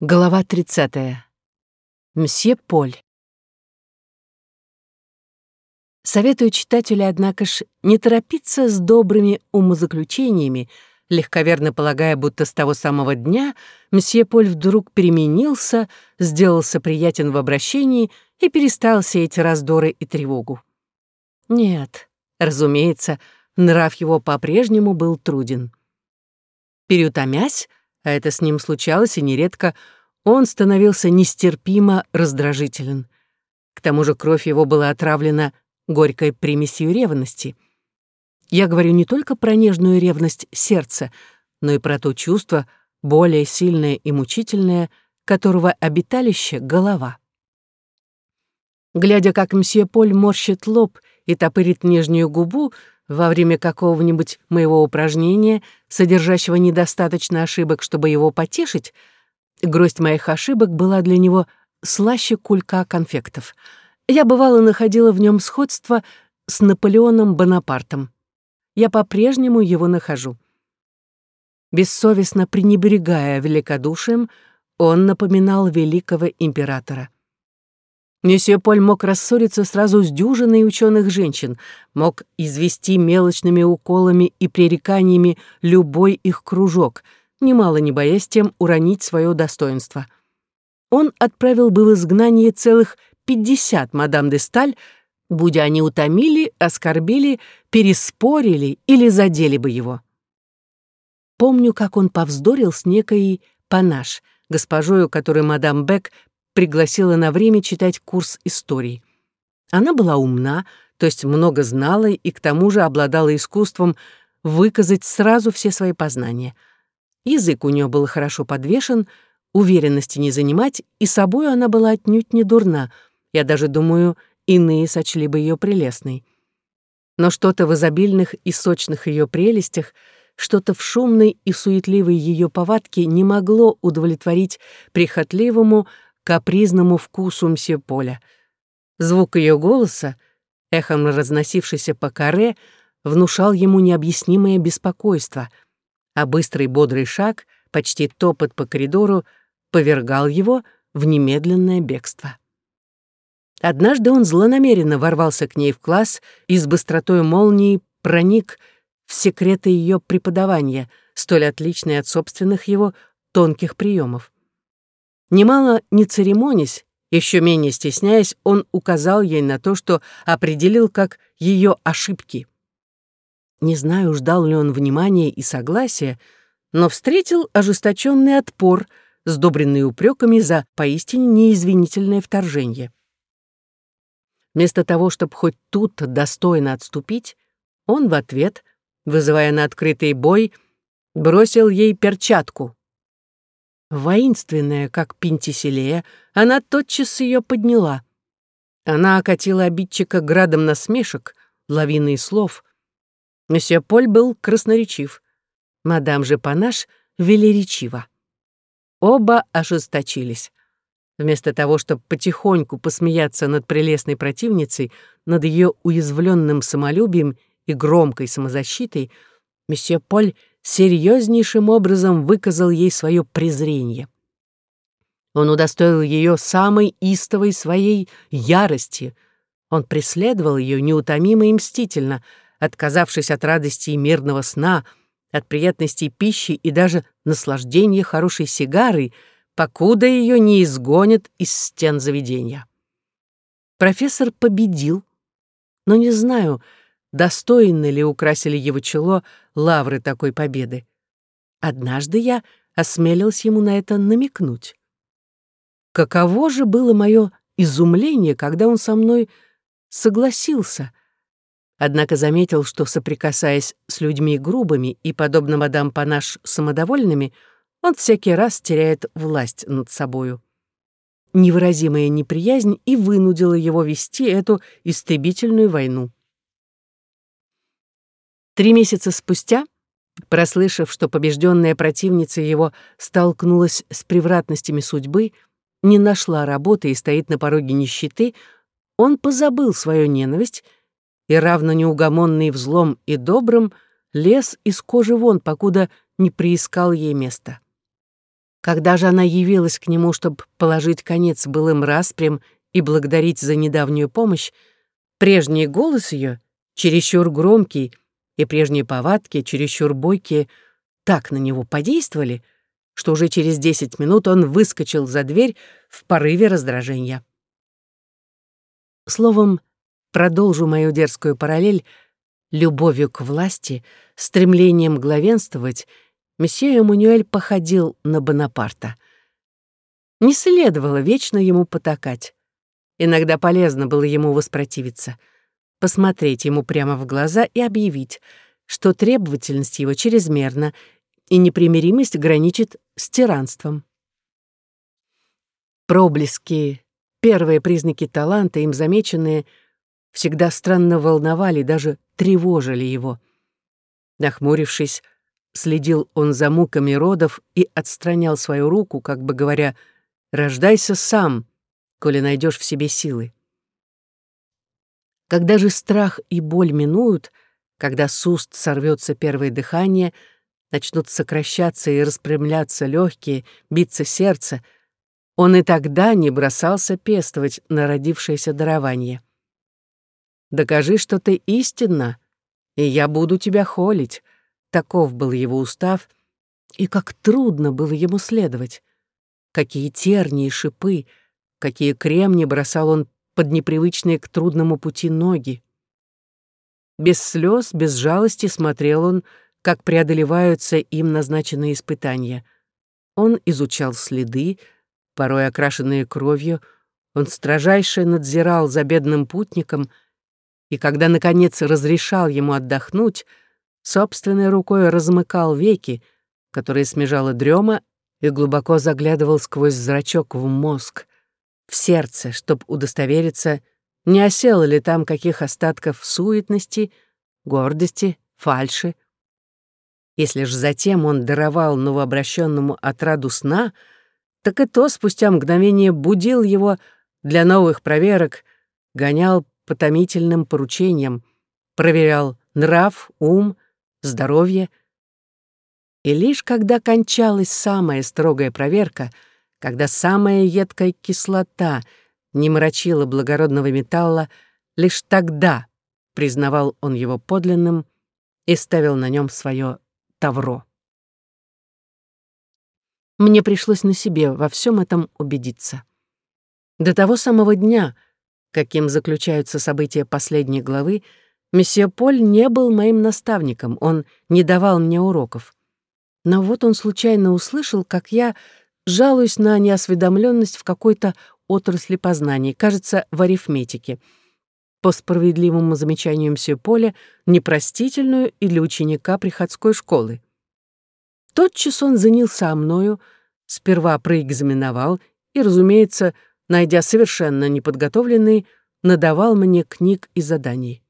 Глава 30. Мсье Поль. Советую читателю, однако ж, не торопиться с добрыми умозаключениями, легковерно полагая, будто с того самого дня мсье Поль вдруг переменился, сделался приятен в обращении и перестал сеять раздоры и тревогу. Нет, разумеется, нрав его по-прежнему был труден. Переутомясь, а это с ним случалось и нередко, он становился нестерпимо раздражителен. К тому же кровь его была отравлена горькой примесью ревности. Я говорю не только про нежную ревность сердца, но и про то чувство, более сильное и мучительное, которого обиталище — голова. Глядя, как мсье Поль морщит лоб и топырит нижнюю губу, во время какого-нибудь моего упражнения, содержащего недостаточно ошибок, чтобы его потешить, гроздь моих ошибок была для него слаще кулька конфектов. Я, бывало, находила в нем сходство с Наполеоном Бонапартом. Я по-прежнему его нахожу. Бессовестно пренебрегая великодушием, он напоминал великого императора. Месье Поль мог рассориться сразу с дюжиной ученых женщин, мог извести мелочными уколами и пререканиями любой их кружок, немало не боясь тем уронить свое достоинство. Он отправил бы в изгнание целых пятьдесят мадам де Сталь, будь они утомили, оскорбили, переспорили или задели бы его. Помню, как он повздорил с некой Панаш, госпожою, которую мадам Бек пригласила на время читать курс истории. Она была умна, то есть много знала и к тому же обладала искусством выказать сразу все свои познания. Язык у нее был хорошо подвешен, уверенности не занимать, и собою она была отнюдь не дурна. Я даже думаю, иные сочли бы ее прелестной. Но что-то в изобильных и сочных ее прелестях, что-то в шумной и суетливой ее повадке не могло удовлетворить прихотливому, капризному вкусу мсье Поля. Звук ее голоса, эхом разносившийся по каре, внушал ему необъяснимое беспокойство, а быстрый бодрый шаг, почти топот по коридору, повергал его в немедленное бегство. Однажды он злонамеренно ворвался к ней в класс и с быстротой молнии проник в секреты ее преподавания, столь отличные от собственных его тонких приемов. Немало не церемонясь, еще менее стесняясь, он указал ей на то, что определил как ее ошибки. Не знаю, ждал ли он внимания и согласия, но встретил ожесточенный отпор, сдобренный упреками за поистине неизвинительное вторжение. Вместо того, чтобы хоть тут достойно отступить, он в ответ, вызывая на открытый бой, бросил ей перчатку. Воинственная, как Пентиселея, она тотчас ее подняла. Она окатила обидчика градом насмешек, лавиной слов. Месье Поль был красноречив. Мадам же Панаш велеречива. Оба ожесточились. Вместо того, чтобы потихоньку посмеяться над прелестной противницей, над ее уязвленным самолюбием и громкой самозащитой, месье Поль серьезнейшим образом выказал ей свое презрение. Он удостоил ее самой истовой своей ярости. Он преследовал ее неутомимо и мстительно, отказавшись от радости и мирного сна, от приятностей пищи и даже наслаждения хорошей сигарой, покуда ее не изгонят из стен заведения. Профессор победил, но не знаю, достойно ли украсили его чело лавры такой победы. Однажды я осмелился ему на это намекнуть. Каково же было мое изумление, когда он со мной согласился, однако заметил, что, соприкасаясь с людьми грубыми и, подобно мадам Панаш, самодовольными, он всякий раз теряет власть над собою. Невыразимая неприязнь и вынудила его вести эту истребительную войну. Три месяца спустя, прослышав, что побежденная противница его столкнулась с превратностями судьбы, не нашла работы и стоит на пороге нищеты, он позабыл свою ненависть и, равно неугомонный в злом и добром, лез из кожи вон, покуда не приискал ей места. Когда же она явилась к нему, чтобы положить конец былым распрям и благодарить за недавнюю помощь, прежний голос ее, чересчур громкий, и прежние повадки, чересчур бойкие, так на него подействовали, что уже через десять минут он выскочил за дверь в порыве раздражения. Словом, продолжу мою дерзкую параллель, любовью к власти, стремлением главенствовать, месье Эммануэль походил на Бонапарта. Не следовало вечно ему потакать. Иногда полезно было ему воспротивиться, посмотреть ему прямо в глаза и объявить, что требовательность его чрезмерна и непримиримость граничит с тиранством. Проблески, первые признаки таланта, им замеченные, всегда странно волновали, даже тревожили его. Нахмурившись, следил он за муками родов и отстранял свою руку, как бы говоря, «Рождайся сам, коли найдешь в себе силы». Когда же страх и боль минуют, когда с уст сорвется первое дыхание, начнут сокращаться и распрямляться легкие, биться сердце, он и тогда не бросался пестовать народившееся дарование. «Докажи, что ты истинна, и я буду тебя холить», таков был его устав, и как трудно было ему следовать. Какие терни и шипы, какие кремни бросал он под непривычные к трудному пути ноги. Без слез, без жалости смотрел он, как преодолеваются им назначенные испытания. Он изучал следы, порой окрашенные кровью, он строжайше надзирал за бедным путником, и когда, наконец, разрешал ему отдохнуть, собственной рукой размыкал веки, которые смежала дрема, и глубоко заглядывал сквозь зрачок в мозг в сердце, чтобы удостовериться, не осело ли там каких остатков суетности, гордости, фальши. Если ж затем он даровал новообращенному отраду сна, так и то спустя мгновение будил его для новых проверок, гонял по томительным поручениям, проверял нрав, ум, здоровье. И лишь когда кончалась самая строгая проверка — когда самая едкая кислота не мрачила благородного металла, лишь тогда признавал он его подлинным и ставил на нем свое тавро. Мне пришлось на себе во всем этом убедиться. До того самого дня, каким заключаются события последней главы, месье Поль не был моим наставником, он не давал мне уроков. Но вот он случайно услышал, как я жалуюсь на неосведомленность в какой-то отрасли познаний, кажется, в арифметике. По справедливому замечанию мсье Поля, непростительную и для ученика приходской школы. Тотчас он занялся мною, сперва проэкзаменовал и, разумеется, найдя совершенно неподготовленный, надавал мне книг и заданий.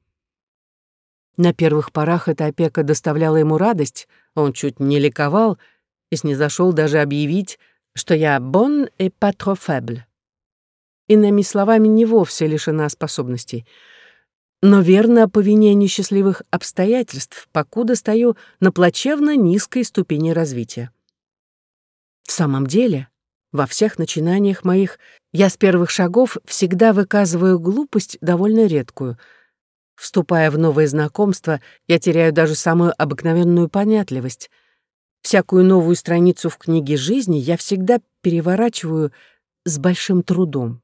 На первых порах эта опека доставляла ему радость, он чуть не ликовал и снизошел даже объявить, что я «bon et pas trop faible». Иными словами, не вовсе лишена способностей. Но верно по вине несчастливых обстоятельств, покуда стою на плачевно низкой ступени развития. В самом деле, во всех начинаниях моих я с первых шагов всегда выказываю глупость довольно редкую. Вступая в новые знакомства, я теряю даже самую обыкновенную понятливость — Всякую новую страницу в книге жизни я всегда переворачиваю с большим трудом.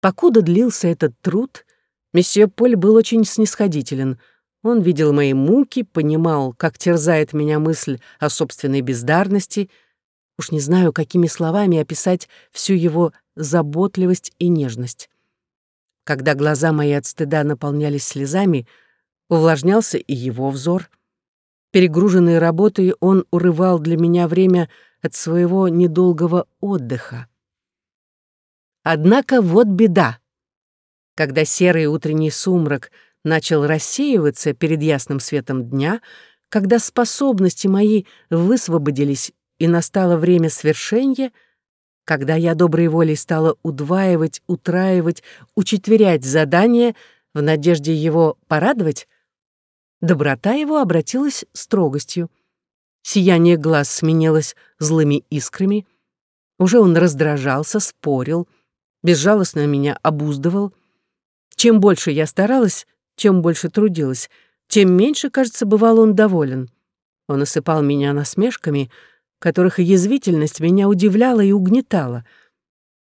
Покуда длился этот труд, месье Поль был очень снисходителен. Он видел мои муки, понимал, как терзает меня мысль о собственной бездарности. Уж не знаю, какими словами описать всю его заботливость и нежность. Когда глаза мои от стыда наполнялись слезами, увлажнялся и его взор — Перегруженный работой, он урывал для меня время от своего недолгого отдыха. Однако вот беда. Когда серый утренний сумрак начал рассеиваться перед ясным светом дня, когда способности мои высвободились и настало время свершения, когда я доброй волей стала удваивать, утраивать, учетверять задание в надежде его порадовать, Доброта его обратилась строгостью. Сияние глаз сменилось злыми искрами. Уже он раздражался, спорил, безжалостно меня обуздывал. Чем больше я старалась, чем больше трудилась, тем меньше, кажется, бывал он доволен. Он осыпал меня насмешками, которых язвительность меня удивляла и угнетала.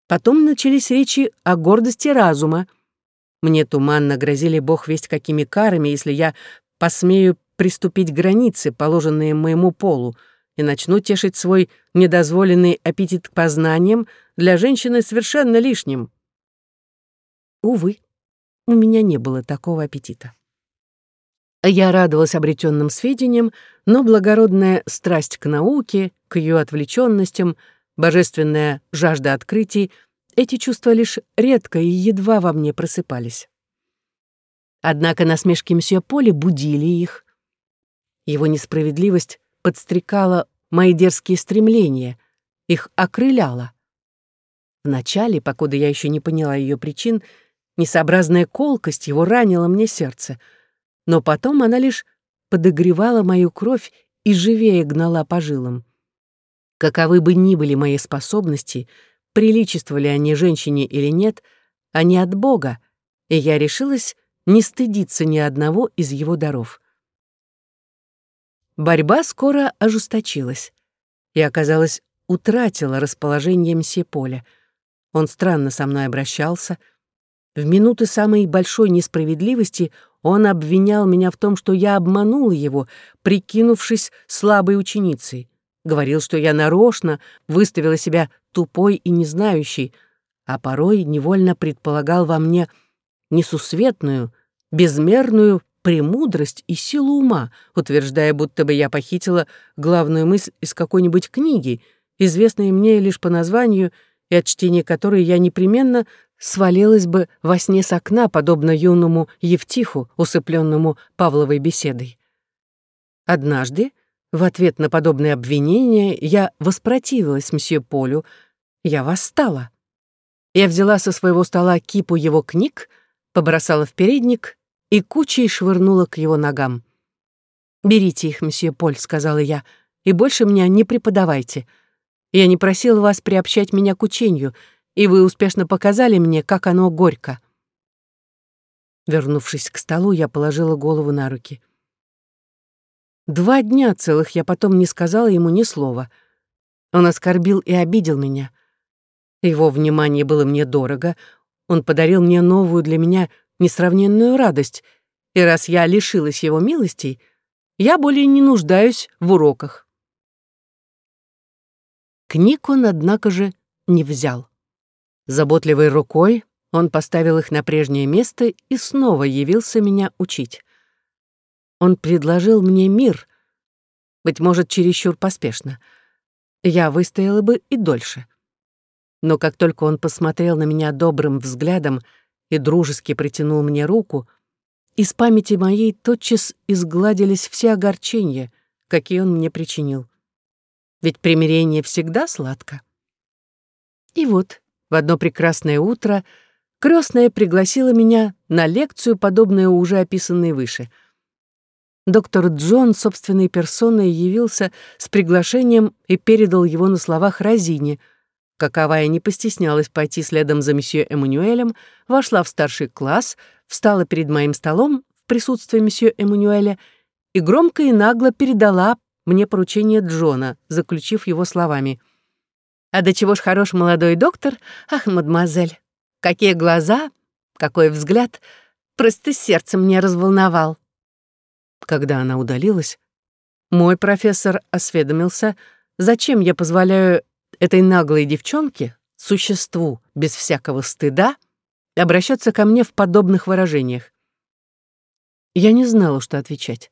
Потом начались речи о гордости разума. Мне туманно грозили бог весть какими карами, если я посмею приступить к границе, положенные моему полу, и начну тешить свой недозволенный аппетит к познаниям для женщины совершенно лишним. Увы, у меня не было такого аппетита. Я радовалась обретенным сведениям, но благородная страсть к науке, к ее отвлеченностям, божественная жажда открытий — эти чувства лишь редко и едва во мне просыпались. Однако насмешки мсье Поли будили их. Его несправедливость подстрекала мои дерзкие стремления, их окрыляла. Вначале, покуда я еще не поняла ее причин, несообразная колкость его ранила мне сердце — но потом она лишь подогревала мою кровь и живее гнала по жилам. Каковы бы ни были мои способности, приличествовали они женщине или нет, они от Бога, и я решилась не стыдиться ни одного из его даров. Борьба скоро ожесточилась и, оказалось, утратила расположение мсье Поля. Он странно со мной обращался. В минуты самой большой несправедливости он обвинял меня в том, что я обманула его, прикинувшись слабой ученицей. Говорил, что я нарочно выставила себя тупой и незнающей, а порой невольно предполагал во мне несусветную, безмерную премудрость и силу ума, утверждая, будто бы я похитила главную мысль из какой-нибудь книги, известной мне лишь по названию и от чтения которой я непременно свалилась бы во сне с окна, подобно юному Евтиху, усыпленному Павловой беседой. Однажды, в ответ на подобное обвинение, я воспротивилась мсье Полю, я восстала. Я взяла со своего стола кипу его книг, побросала в передник и кучей швырнула к его ногам. «Берите их, мсье Поль», — сказала я, — «и больше меня не преподавайте. Я не просила вас приобщать меня к учению, и вы успешно показали мне, как оно горько». Вернувшись к столу, я положила голову на руки. Два дня целых я потом не сказала ему ни слова. Он оскорбил и обидел меня. Его внимание было мне дорого, он подарил мне новую для меня несравненную радость, и раз я лишилась его милостей, я более не нуждаюсь в уроках. Книг он, однако же, не взял. Заботливой рукой он поставил их на прежнее место и снова явился меня учить. Он предложил мне мир, быть может, чересчур поспешно. Я выстояла бы и дольше. Но как только он посмотрел на меня добрым взглядом и дружески протянул мне руку, из памяти моей тотчас изгладились все огорчения, какие он мне причинил. Ведь примирение всегда сладко. И вот в одно прекрасное утро крестная пригласила меня на лекцию, подобную уже описанной выше. Доктор Джон собственной персоной явился с приглашением и передал его на словах Розине, каковая не постеснялась пойти следом за месье Эммануэлем, вошла в старший класс, встала перед моим столом в присутствии месье Эммануэля и громко и нагло передала мне поручение Джона, заключив его словами — а до чего ж хорош молодой доктор? Ах, мадемуазель, какие глаза, какой взгляд, просто сердце мне разволновал. Когда она удалилась, мой профессор осведомился, зачем я позволяю этой наглой девчонке, существу без всякого стыда, обращаться ко мне в подобных выражениях. Я не знала, что отвечать.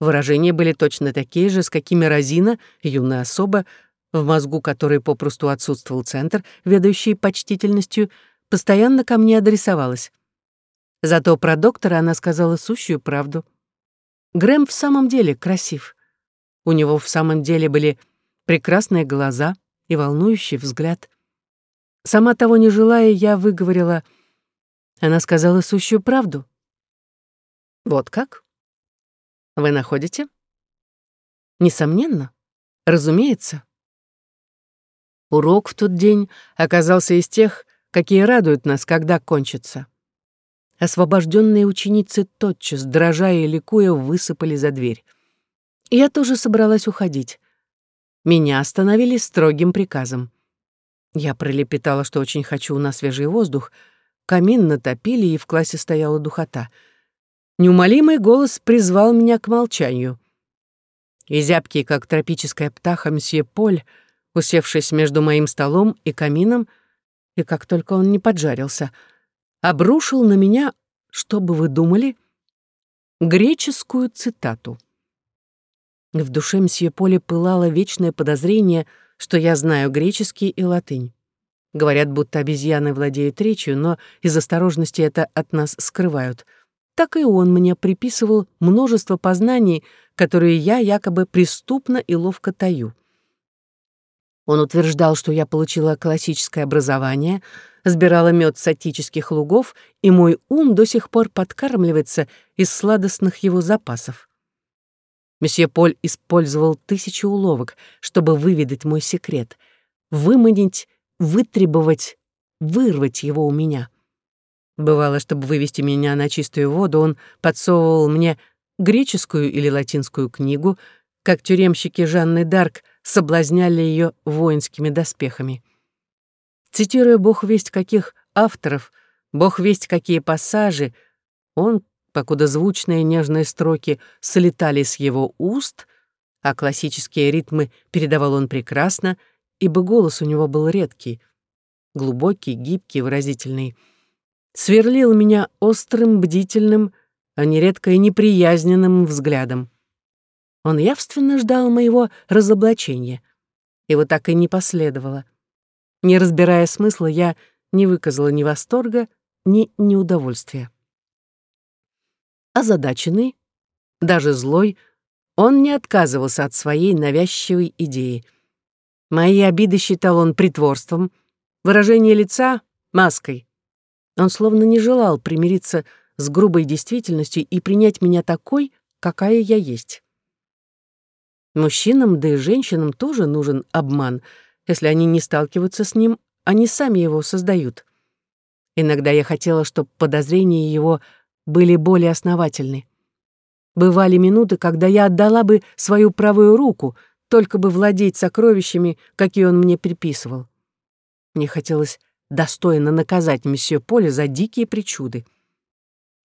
Выражения были точно такие же, с какими Розина, юная особа, в мозгу которой попросту отсутствовал центр, ведающий почтительностью, постоянно ко мне адресовалась. Зато про доктора она сказала сущую правду. Грэм в самом деле красив. У него в самом деле были прекрасные глаза и волнующий взгляд. Сама того не желая, я выговорила. Она сказала сущую правду. Вот как? Вы находите? Несомненно. Разумеется. Урок в тот день оказался из тех, какие радуют нас, когда кончится. Освобожденные ученицы тотчас, дрожа и ликуя, высыпали за дверь. я тоже собралась уходить. Меня остановили строгим приказом. Я пролепетала, что очень хочу на свежий воздух. Камин натопили, и в классе стояла духота. Неумолимый голос призвал меня к молчанию. И зябкий, как тропическая птаха, мсье Поль — усевшись между моим столом и камином, и как только он не поджарился, обрушил на меня, что бы вы думали, греческую цитату. В душе мсье Поле пылало вечное подозрение, что я знаю греческий и латынь. Говорят, будто обезьяны владеют речью, но из осторожности это от нас скрывают. Так и он мне приписывал множество познаний, которые я якобы преступно и ловко таю. Он утверждал, что я получила классическое образование, сбирала мед с атических лугов, и мой ум до сих пор подкармливается из сладостных его запасов. Месье Поль использовал тысячи уловок, чтобы выведать мой секрет, выманить, вытребовать, вырвать его у меня. Бывало, чтобы вывести меня на чистую воду, он подсовывал мне греческую или латинскую книгу, как тюремщики Жанны Дарк соблазняли ее воинскими доспехами. Цитируя бог весть каких авторов, бог весть какие пассажи, он, покуда звучные нежные строки слетали с его уст, а классические ритмы передавал он прекрасно, ибо голос у него был редкий, глубокий, гибкий, выразительный, сверлил меня острым, бдительным, а нередко и неприязненным взглядом. Он явственно ждал моего разоблачения. Его так и не последовало. Не разбирая смысла, я не выказала ни восторга, ни неудовольствия. Озадаченный, даже злой, он не отказывался от своей навязчивой идеи. Мои обиды считал он притворством, выражение лица — маской. Он словно не желал примириться с грубой действительностью и принять меня такой, какая я есть. Мужчинам, да и женщинам тоже нужен обман. Если они не сталкиваются с ним, они сами его создают. Иногда я хотела, чтобы подозрения его были более основательны. Бывали минуты, когда я отдала бы свою правую руку, только бы владеть сокровищами, какие он мне приписывал. Мне хотелось достойно наказать месье Поле за дикие причуды.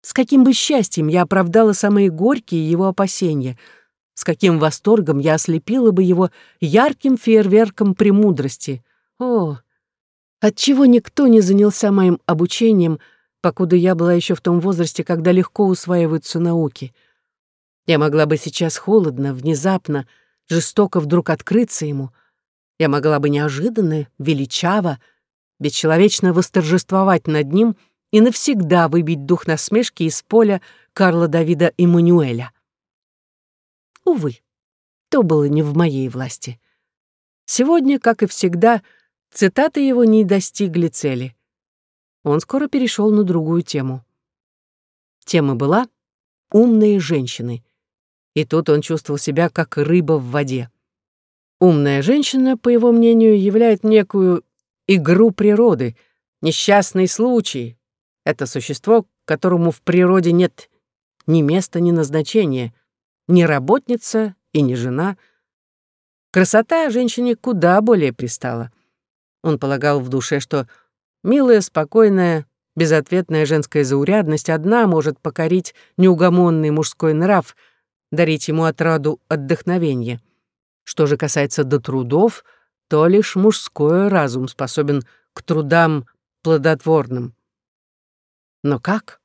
С каким бы счастьем я оправдала самые горькие его опасения — с каким восторгом я ослепила бы его ярким фейерверком премудрости. О, отчего никто не занялся моим обучением, покуда я была еще в том возрасте, когда легко усваиваются науки. Я могла бы сейчас холодно, внезапно, жестоко вдруг открыться ему. Я могла бы неожиданно, величаво, бесчеловечно восторжествовать над ним и навсегда выбить дух насмешки из поля Карла Давида Эммануэля. Увы, то было не в моей власти. Сегодня, как и всегда, цитаты его не достигли цели. Он скоро перешел на другую тему. Тема была «умные женщины». И тут он чувствовал себя как рыба в воде. Умная женщина, по его мнению, является некую игру природы, несчастный случай. Это существо, которому в природе нет ни места, ни назначения — не работница и не жена. Красота женщине куда более пристала. Он полагал в душе, что милая, спокойная, безответная женская заурядность одна может покорить неугомонный мужской нрав, дарить ему отраду отдохновения. Что же касается до трудов, то лишь мужской разум способен к трудам плодотворным. Но как?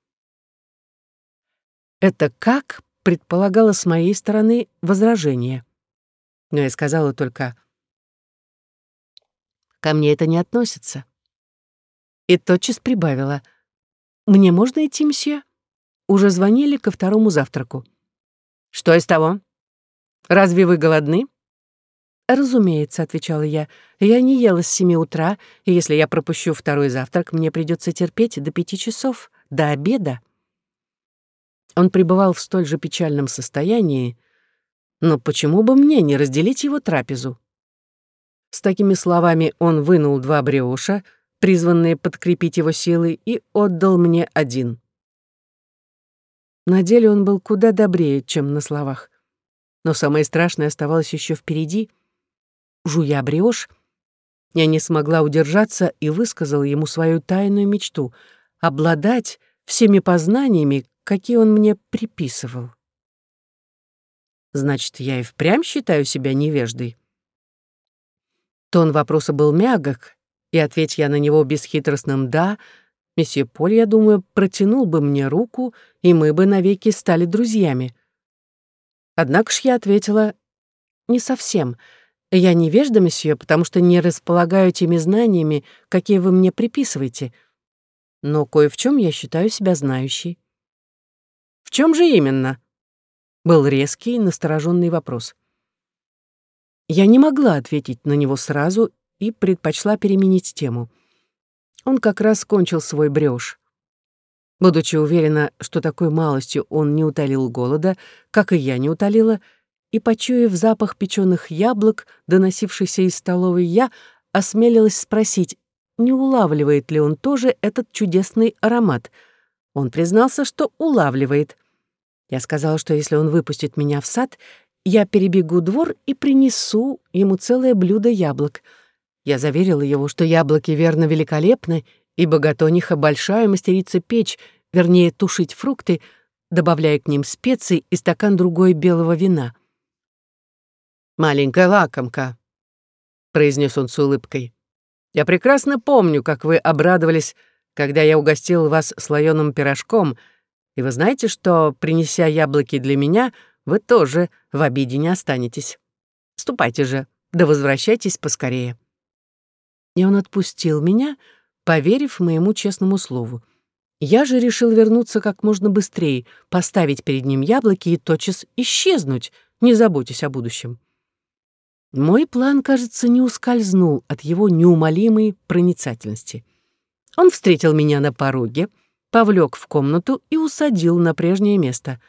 Это как предполагало с моей стороны возражение. Но я сказала только «Ко мне это не относится». И тотчас прибавила «Мне можно идти, мсье?» Уже звонили ко второму завтраку. «Что из того? Разве вы голодны?» «Разумеется», — отвечала я. «Я не ела с семи утра, и если я пропущу второй завтрак, мне придется терпеть до пяти часов, до обеда». Он пребывал в столь же печальном состоянии, Но почему бы мне не разделить его трапезу? С такими словами он вынул два бреуша, призванные подкрепить его силы, и отдал мне один. На деле он был куда добрее, чем на словах. Но самое страшное оставалось еще впереди. Жуя бреуш, я не смогла удержаться и высказала ему свою тайную мечту — обладать всеми познаниями, какие он мне приписывал. Значит, я и впрямь считаю себя невеждой. Тон вопроса был мягок, и ответь я на него бесхитростным «да», месье Поль, я думаю, протянул бы мне руку, и мы бы навеки стали друзьями. Однако ж я ответила «не совсем». Я невежда, месье, потому что не располагаю теми знаниями, какие вы мне приписываете. Но кое в чем я считаю себя знающей. В чем же именно? Был резкий, настороженный вопрос. Я не могла ответить на него сразу и предпочла переменить тему. Он как раз кончил свой брёш. Будучи уверена, что такой малостью он не утолил голода, как и я не утолила, и, почуяв запах печеных яблок, доносившийся из столовой, я осмелилась спросить, не улавливает ли он тоже этот чудесный аромат. Он признался, что улавливает. Я сказала, что если он выпустит меня в сад, я перебегу двор и принесу ему целое блюдо яблок. Я заверила его, что яблоки верно великолепны, и богатониха большая мастерица печь, вернее, тушить фрукты, добавляя к ним специи и стакан другой белого вина. «Маленькая лакомка», — произнес он с улыбкой. «Я прекрасно помню, как вы обрадовались, когда я угостил вас слоеным пирожком — и вы знаете, что, принеся яблоки для меня, вы тоже в обиде не останетесь. Ступайте же, да возвращайтесь поскорее». И он отпустил меня, поверив моему честному слову. Я же решил вернуться как можно быстрее, поставить перед ним яблоки и тотчас исчезнуть, не заботясь о будущем. Мой план, кажется, не ускользнул от его неумолимой проницательности. Он встретил меня на пороге — повлек в комнату и усадил на прежнее место.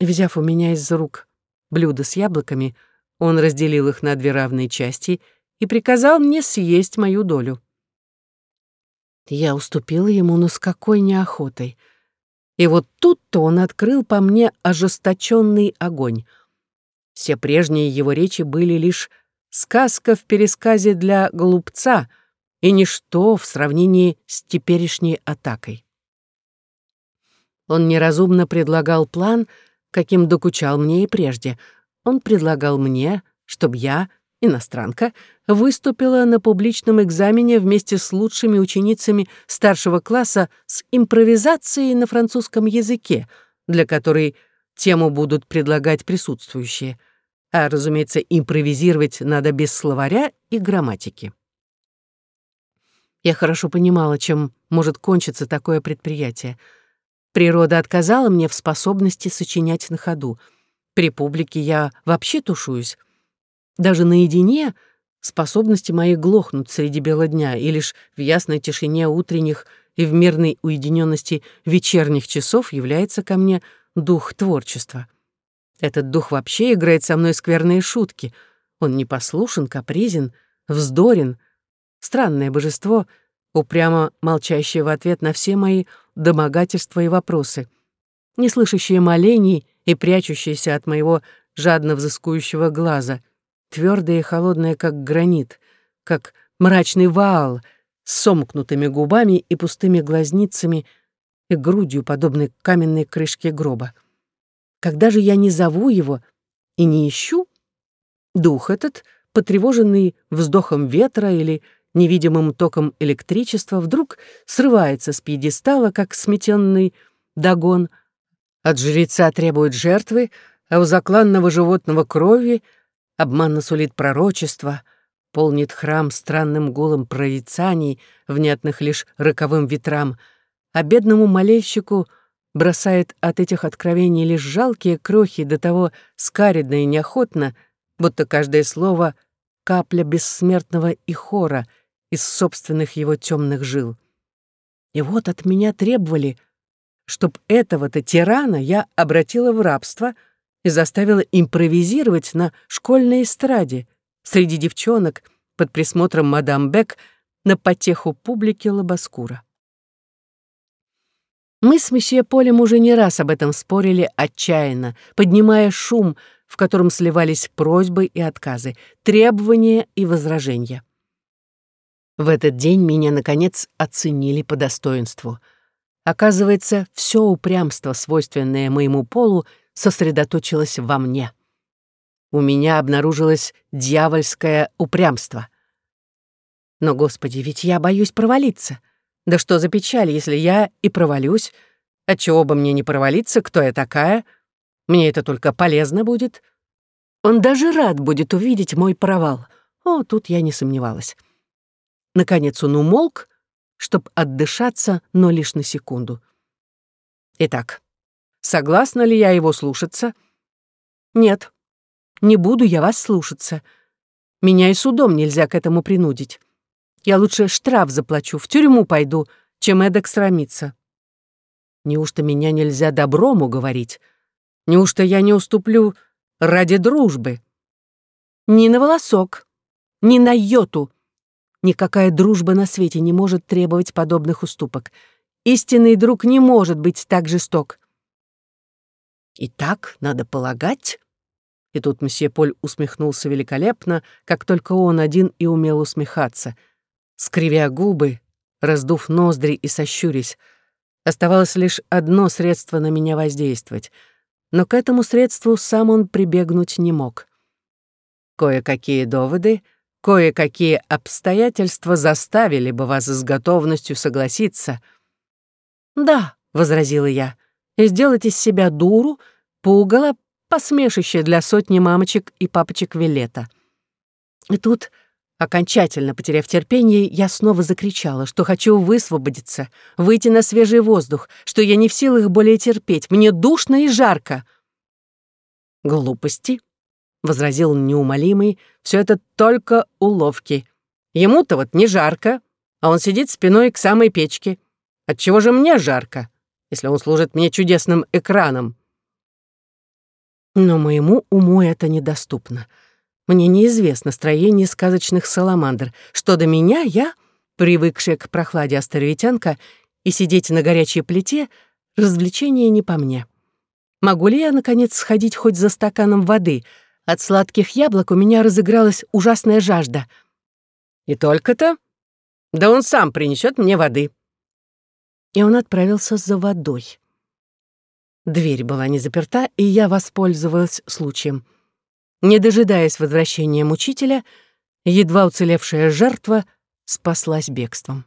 Взяв у меня из рук блюдо с яблоками, он разделил их на две равные части и приказал мне съесть мою долю. Я уступила ему, но с какой неохотой. И вот тут-то он открыл по мне ожесточенный огонь. Все прежние его речи были лишь сказка в пересказе для голубца и ничто в сравнении с теперешней атакой. Он неразумно предлагал план, каким докучал мне и прежде. Он предлагал мне, чтобы я, иностранка, выступила на публичном экзамене вместе с лучшими ученицами старшего класса с импровизацией на французском языке, для которой тему будут предлагать присутствующие. А, разумеется, импровизировать надо без словаря и грамматики. Я хорошо понимала, чем может кончиться такое предприятие — Природа отказала мне в способности сочинять на ходу. При публике я вообще тушуюсь. Даже наедине способности мои глохнут среди бела дня, и лишь в ясной тишине утренних и в мирной уединенности вечерних часов является ко мне дух творчества. Этот дух вообще играет со мной скверные шутки. Он непослушен, капризен, вздорен. Странное божество, упрямо молчащее в ответ на все мои домогательства и вопросы, не слышащие молений и прячущиеся от моего жадно взыскующего глаза, твердые и холодные, как гранит, как мрачный ваал, с сомкнутыми губами и пустыми глазницами и грудью, подобной каменной крышке гроба. Когда же я не зову его и не ищу, дух этот, потревоженный вздохом ветра или невидимым током электричества, вдруг срывается с пьедестала, как сметенный догон. От жреца требует жертвы, а у закланного животного крови обманно сулит пророчество, полнит храм странным гулом прорицаний, внятных лишь роковым ветрам, а бедному молельщику бросает от этих откровений лишь жалкие крохи до того скаридно и неохотно, будто каждое слово — капля бессмертного и хора — из собственных его темных жил. И вот от меня требовали, чтоб этого-то тирана я обратила в рабство и заставила импровизировать на школьной эстраде среди девчонок под присмотром мадам Бек на потеху публики Лобоскура. Мы с месье Полем уже не раз об этом спорили отчаянно, поднимая шум, в котором сливались просьбы и отказы, требования и возражения. В этот день меня, наконец, оценили по достоинству. Оказывается, все упрямство, свойственное моему полу, сосредоточилось во мне. У меня обнаружилось дьявольское упрямство. Но, Господи, ведь я боюсь провалиться. Да что за печаль, если я и провалюсь? Отчего бы мне не провалиться, кто я такая? Мне это только полезно будет. Он даже рад будет увидеть мой провал. О, тут я не сомневалась. Наконец он умолк, чтобы отдышаться, но лишь на секунду. Итак, согласна ли я его слушаться? Нет, не буду я вас слушаться. Меня и судом нельзя к этому принудить. Я лучше штраф заплачу, в тюрьму пойду, чем эдак срамиться. Неужто меня нельзя добром уговорить? Неужто я не уступлю ради дружбы? Ни на волосок, ни на йоту. Никакая дружба на свете не может требовать подобных уступок. Истинный друг не может быть так жесток. И так, надо полагать, и тут месье Поль усмехнулся великолепно, как только он один и умел усмехаться — скривя губы, раздув ноздри и сощурясь. Оставалось лишь одно средство на меня воздействовать, но к этому средству сам он прибегнуть не мог. Кое-какие доводы, кое-какие обстоятельства заставили бы вас с готовностью согласиться. «Да», — возразила я, — «и сделать из себя дуру, пугало, посмешище для сотни мамочек и папочек Вилета». И тут Окончательно потеряв терпение, я снова закричала, что хочу высвободиться, выйти на свежий воздух, что я не в силах более терпеть, мне душно и жарко. «Глупости», — возразил неумолимый, — «все это только уловки. Ему-то вот не жарко, а он сидит спиной к самой печке. Отчего же мне жарко, если он служит мне чудесным экраном?» Но моему уму это недоступно. Мне неизвестно строение сказочных саламандр. Что до меня, я, привыкшая к прохладе островитянка, и сидеть на горячей плите, развлечение не по мне. Могу ли я, наконец, сходить хоть за стаканом воды? От сладких яблок у меня разыгралась ужасная жажда. И только-то? Да он сам принесет мне воды. И он отправился за водой. Дверь была не заперта, и я воспользовалась случаем. Не дожидаясь возвращения мучителя, едва уцелевшая жертва спаслась бегством.